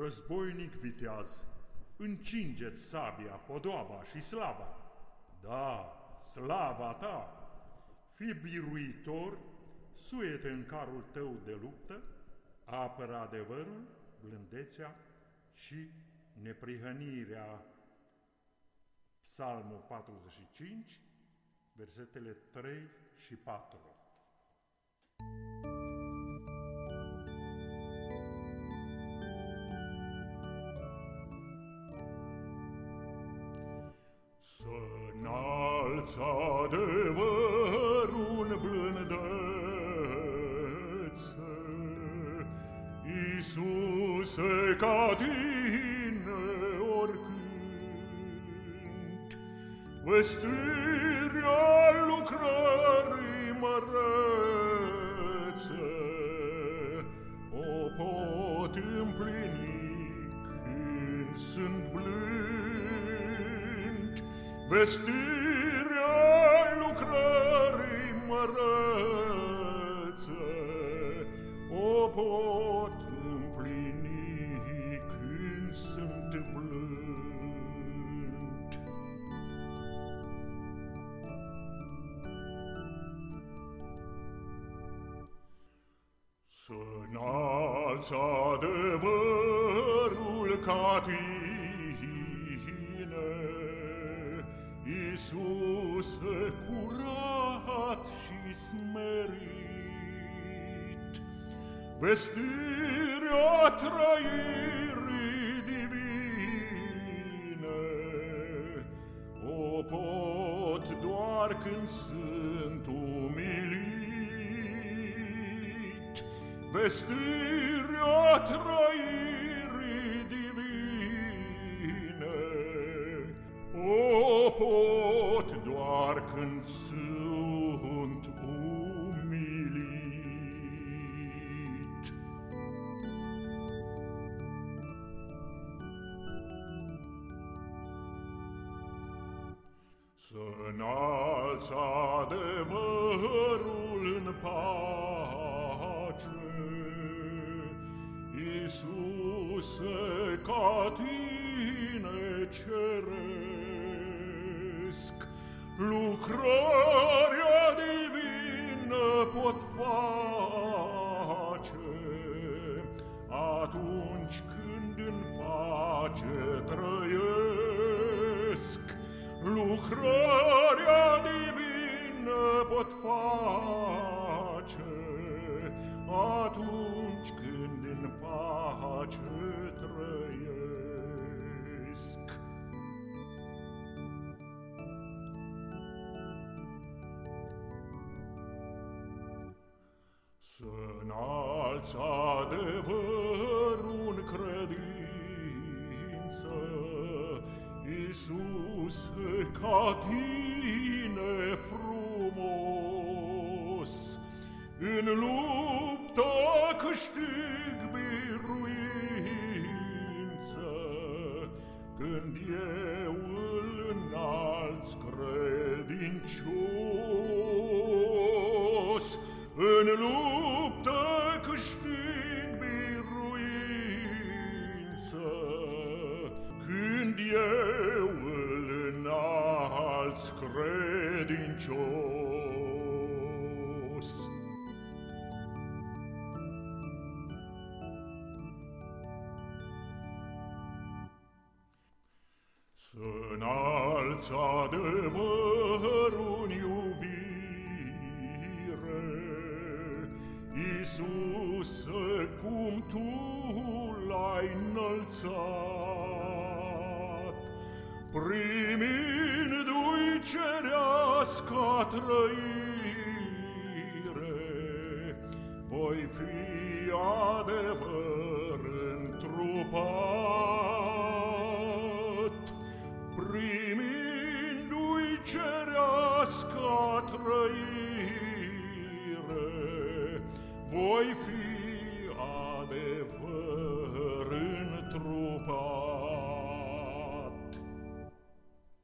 Războinic viteaz, încingeți sabia, podoaba și slava. Da, slava ta! Fi biruitor, suiete în carul tău de luptă, apără adevărul, blândețea și neprihănirea. Psalmul 45, versetele 3 și 4. înălța adevărul blândețe. Iisuse, ca tine oricând, vestirea lucrării mărețe, o pot împlini când sunt blând, vestirea pot împlini când sunt blând. Să înalți adevărul ca tine, Iisuse curat și smerit, vestire a trairi divine o pot doar când sunt umilit. Vestire a trairi divine o pot doar când sunt umilit. Să înalți adevărul în pace, Iisuse, ca tine ceresc, lucrarea divină pot face, atunci când în pace trăiesc, lucrarea divină pot face, atunci când în pace trăiesc. Să înalți adevărul în credință, Iisuse, ca tine frumos, în luptă câștig biruință, când eu îl înalți credincios, în luptă credincios. Să înalți adevărul în iubire, Iisuse, cum Tu l-ai înălțat, primindu-i cerească trăire, voi fi adevăr întrupat, primindu-i cerească trăire, voi fi adevăr